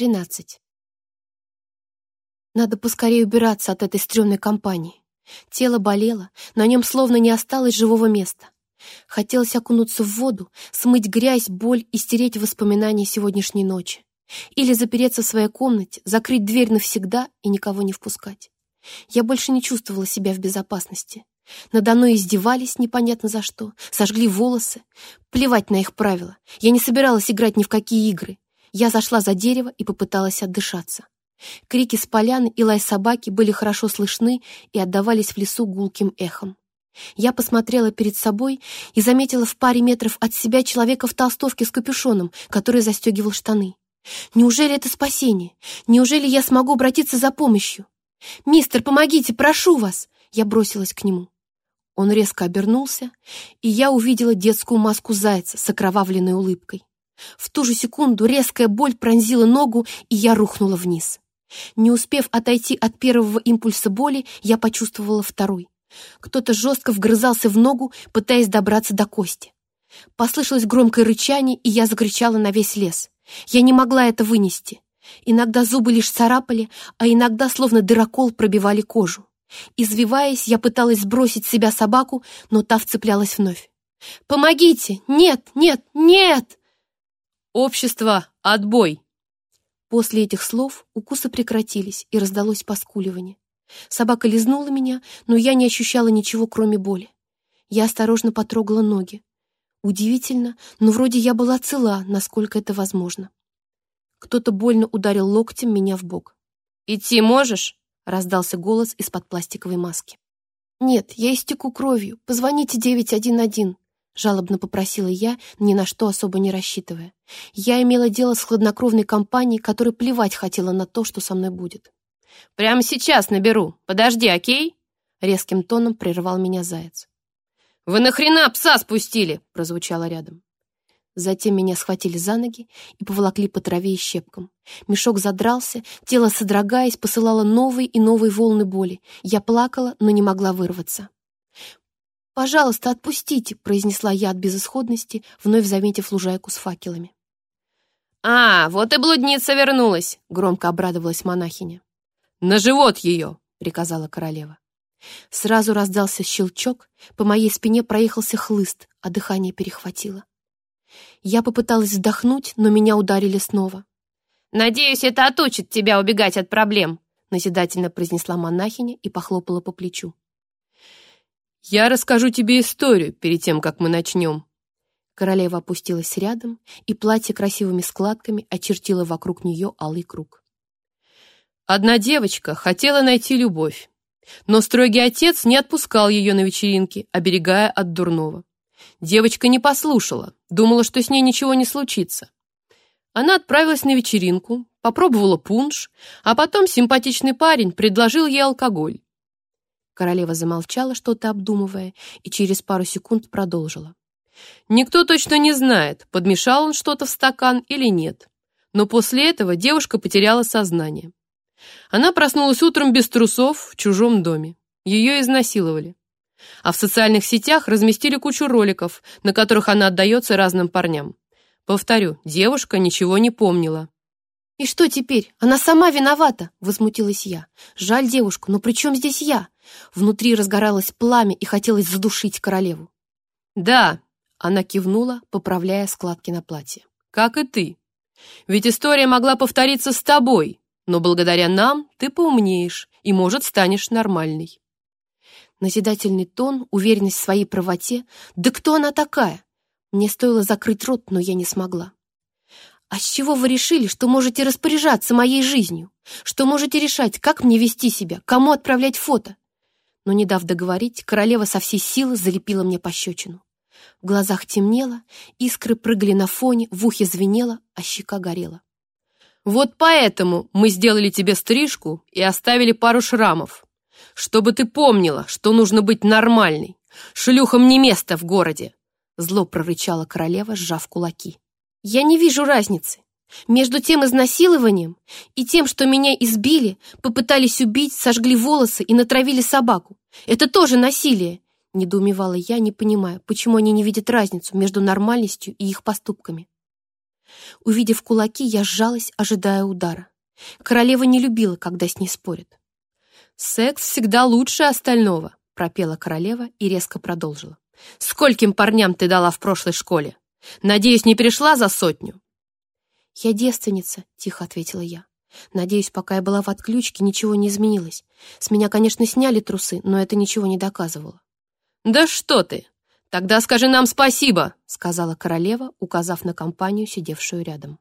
13. Надо поскорее убираться от этой стрёмной компании. Тело болело, на нем словно не осталось живого места. Хотелось окунуться в воду, смыть грязь, боль и стереть воспоминания сегодняшней ночи. Или запереться в своей комнате, закрыть дверь навсегда и никого не впускать. Я больше не чувствовала себя в безопасности. Надо мной издевались непонятно за что, сожгли волосы. Плевать на их правила. Я не собиралась играть ни в какие игры. Я зашла за дерево и попыталась отдышаться. Крики с поляны и лай собаки были хорошо слышны и отдавались в лесу гулким эхом. Я посмотрела перед собой и заметила в паре метров от себя человека в толстовке с капюшоном, который застегивал штаны. Неужели это спасение? Неужели я смогу обратиться за помощью? «Мистер, помогите, прошу вас!» Я бросилась к нему. Он резко обернулся, и я увидела детскую маску зайца с окровавленной улыбкой. В ту же секунду резкая боль пронзила ногу, и я рухнула вниз. Не успев отойти от первого импульса боли, я почувствовала второй. Кто-то жестко вгрызался в ногу, пытаясь добраться до кости. Послышалось громкое рычание, и я закричала на весь лес. Я не могла это вынести. Иногда зубы лишь царапали, а иногда словно дырокол пробивали кожу. Извиваясь, я пыталась сбросить себя собаку, но та вцеплялась вновь. «Помогите! Нет, нет, нет!» Общество, отбой!» После этих слов укусы прекратились и раздалось поскуливание. Собака лизнула меня, но я не ощущала ничего, кроме боли. Я осторожно потрогала ноги. Удивительно, но вроде я была цела, насколько это возможно. Кто-то больно ударил локтем меня в бок. «Идти можешь?» — раздался голос из-под пластиковой маски. «Нет, я истеку кровью. Позвоните 911. — жалобно попросила я, ни на что особо не рассчитывая. Я имела дело с хладнокровной компанией, которая плевать хотела на то, что со мной будет. «Прямо сейчас наберу. Подожди, окей?» Резким тоном прервал меня заяц. «Вы нахрена пса спустили?» — прозвучало рядом. Затем меня схватили за ноги и поволокли по траве и щепкам. Мешок задрался, тело, содрогаясь, посылало новые и новые волны боли. Я плакала, но не могла вырваться. «Пожалуйста, отпустите!» — произнесла я от безысходности, вновь заметив лужайку с факелами. «А, вот и блудница вернулась!» — громко обрадовалась монахиня. «На живот ее!» — приказала королева. Сразу раздался щелчок, по моей спине проехался хлыст, а дыхание перехватило. Я попыталась вздохнуть, но меня ударили снова. «Надеюсь, это отучит тебя убегать от проблем», — назидательно произнесла монахиня и похлопала по плечу. «Я расскажу тебе историю перед тем, как мы начнем». Королева опустилась рядом, и платье красивыми складками очертило вокруг нее алый круг. Одна девочка хотела найти любовь, но строгий отец не отпускал ее на вечеринки, оберегая от дурного. Девочка не послушала, думала, что с ней ничего не случится. Она отправилась на вечеринку, попробовала пунш, а потом симпатичный парень предложил ей алкоголь. Королева замолчала, что-то обдумывая, и через пару секунд продолжила. Никто точно не знает, подмешал он что-то в стакан или нет. Но после этого девушка потеряла сознание. Она проснулась утром без трусов в чужом доме. Ее изнасиловали. А в социальных сетях разместили кучу роликов, на которых она отдаётся разным парням. Повторю, девушка ничего не помнила. «И что теперь? Она сама виновата!» — возмутилась я. «Жаль девушку, но при чем здесь я?» Внутри разгоралось пламя и хотелось задушить королеву. «Да!» — она кивнула, поправляя складки на платье. «Как и ты. Ведь история могла повториться с тобой, но благодаря нам ты поумнеешь и, может, станешь нормальной». Назидательный тон, уверенность в своей правоте. «Да кто она такая?» Мне стоило закрыть рот, но я не смогла. «А с чего вы решили, что можете распоряжаться моей жизнью? Что можете решать, как мне вести себя, кому отправлять фото?» Но, не дав договорить, королева со всей силы залепила мне пощечину. В глазах темнело, искры прыгали на фоне, в ухе звенело, а щека горела. «Вот поэтому мы сделали тебе стрижку и оставили пару шрамов. Чтобы ты помнила, что нужно быть нормальной. Шлюхам не место в городе!» Зло прорычала королева, сжав кулаки. Я не вижу разницы между тем изнасилованием и тем, что меня избили, попытались убить, сожгли волосы и натравили собаку. Это тоже насилие. Недоумевала я, не понимая, почему они не видят разницу между нормальностью и их поступками. Увидев кулаки, я сжалась, ожидая удара. Королева не любила, когда с ней спорят. «Секс всегда лучше остального», — пропела королева и резко продолжила. «Скольким парням ты дала в прошлой школе?» Надеюсь, не перешла за сотню?» «Я девственница», — тихо ответила я. «Надеюсь, пока я была в отключке, ничего не изменилось. С меня, конечно, сняли трусы, но это ничего не доказывало». «Да что ты! Тогда скажи нам спасибо!» — сказала королева, указав на компанию, сидевшую рядом.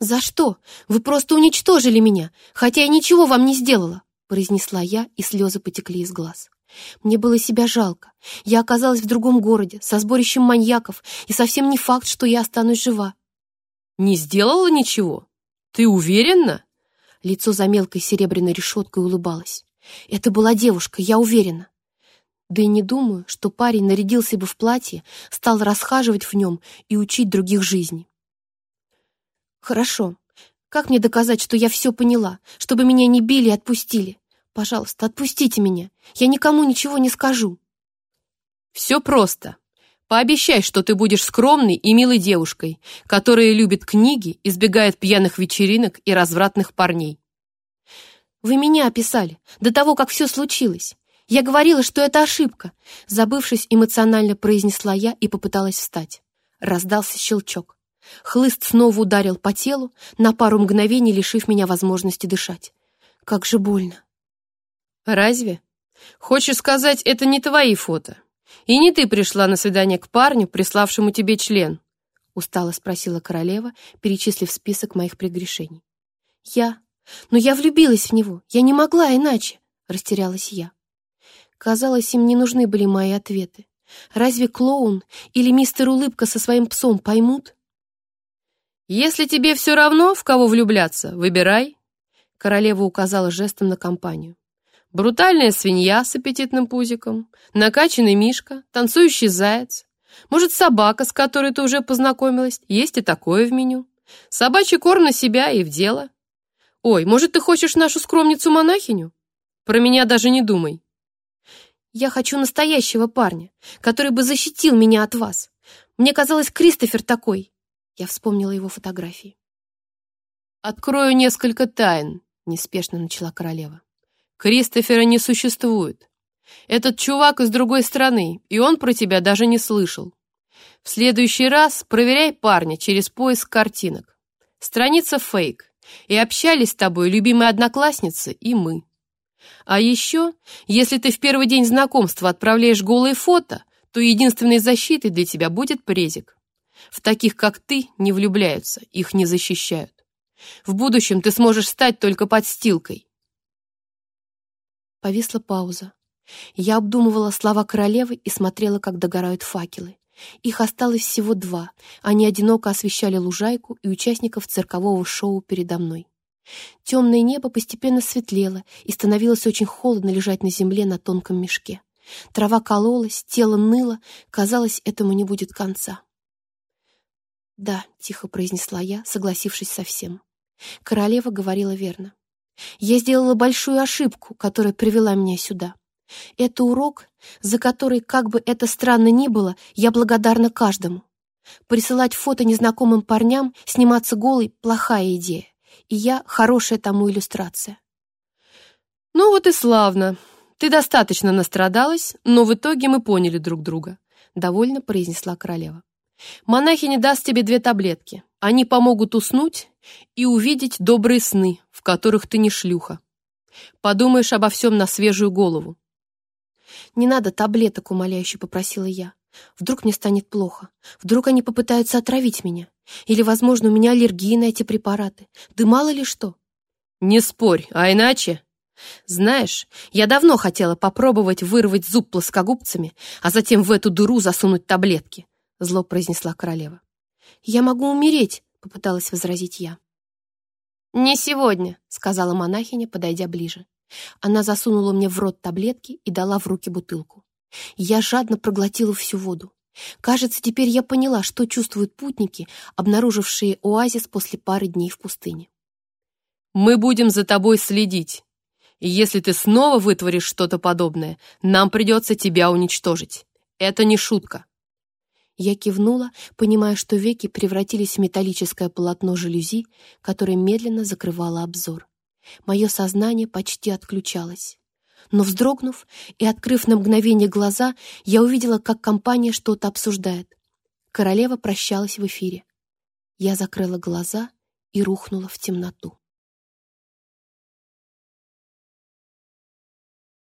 «За что? Вы просто уничтожили меня, хотя я ничего вам не сделала!» — произнесла я, и слезы потекли из глаз. Мне было себя жалко. Я оказалась в другом городе, со сборищем маньяков, и совсем не факт, что я останусь жива. «Не сделала ничего? Ты уверена?» Лицо за мелкой серебряной решеткой улыбалось. «Это была девушка, я уверена». Да и не думаю, что парень нарядился бы в платье, стал расхаживать в нем и учить других жизни. «Хорошо. Как мне доказать, что я все поняла, чтобы меня не били и отпустили? Пожалуйста, отпустите меня. Я никому ничего не скажу. Все просто. Пообещай, что ты будешь скромной и милой девушкой, которая любит книги, избегает пьяных вечеринок и развратных парней. Вы меня описали до того, как все случилось. Я говорила, что это ошибка. Забывшись, эмоционально произнесла я и попыталась встать. Раздался щелчок. Хлыст снова ударил по телу, на пару мгновений лишив меня возможности дышать. Как же больно. Разве? Хочешь сказать, это не твои фото? И не ты пришла на свидание к парню, приславшему тебе член? Устало спросила королева, перечислив список моих прегрешений. Я. Но я влюбилась в него. Я не могла иначе. Растерялась я. Казалось, им не нужны были мои ответы. Разве клоун или мистер Улыбка со своим псом поймут? «Если тебе все равно, в кого влюбляться, выбирай!» Королева указала жестом на компанию. Брутальная свинья с аппетитным пузиком, накачанный мишка, танцующий заяц. Может, собака, с которой ты уже познакомилась, есть и такое в меню. Собачий корм на себя и в дело. Ой, может, ты хочешь нашу скромницу-монахиню? Про меня даже не думай. Я хочу настоящего парня, который бы защитил меня от вас. Мне казалось, Кристофер такой. Я вспомнила его фотографии. Открою несколько тайн, неспешно начала королева. Кристофера не существует. Этот чувак из другой страны, и он про тебя даже не слышал. В следующий раз проверяй парня через поиск картинок. Страница фейк. И общались с тобой любимые одноклассницы и мы. А еще, если ты в первый день знакомства отправляешь голые фото, то единственной защитой для тебя будет презик. В таких, как ты, не влюбляются, их не защищают. В будущем ты сможешь стать только подстилкой, Повисла пауза. Я обдумывала слова королевы и смотрела, как догорают факелы. Их осталось всего два. Они одиноко освещали лужайку и участников циркового шоу передо мной. Темное небо постепенно светлело, и становилось очень холодно лежать на земле на тонком мешке. Трава кололась, тело ныло, казалось, этому не будет конца. «Да», — тихо произнесла я, согласившись со всем. Королева говорила верно. Я сделала большую ошибку, которая привела меня сюда. Это урок, за который, как бы это странно ни было, я благодарна каждому. Присылать фото незнакомым парням, сниматься голой — плохая идея, и я — хорошая тому иллюстрация. «Ну вот и славно. Ты достаточно настрадалась, но в итоге мы поняли друг друга», — довольно произнесла королева. «Монахиня даст тебе две таблетки. Они помогут уснуть и увидеть добрые сны, в которых ты не шлюха. Подумаешь обо всем на свежую голову. «Не надо таблеток», — умоляюще попросила я. «Вдруг мне станет плохо? Вдруг они попытаются отравить меня? Или, возможно, у меня аллергия на эти препараты? Да мало ли что!» «Не спорь, а иначе...» «Знаешь, я давно хотела попробовать вырвать зуб плоскогубцами, а затем в эту дыру засунуть таблетки», — зло произнесла королева. «Я могу умереть», — попыталась возразить я. «Не сегодня», — сказала монахиня, подойдя ближе. Она засунула мне в рот таблетки и дала в руки бутылку. Я жадно проглотила всю воду. Кажется, теперь я поняла, что чувствуют путники, обнаружившие оазис после пары дней в пустыне. «Мы будем за тобой следить. И если ты снова вытворишь что-то подобное, нам придется тебя уничтожить. Это не шутка». Я кивнула, понимая, что веки превратились в металлическое полотно жалюзи, которое медленно закрывало обзор. Мое сознание почти отключалось. Но вздрогнув и открыв на мгновение глаза, я увидела, как компания что-то обсуждает. Королева прощалась в эфире. Я закрыла глаза и рухнула в темноту.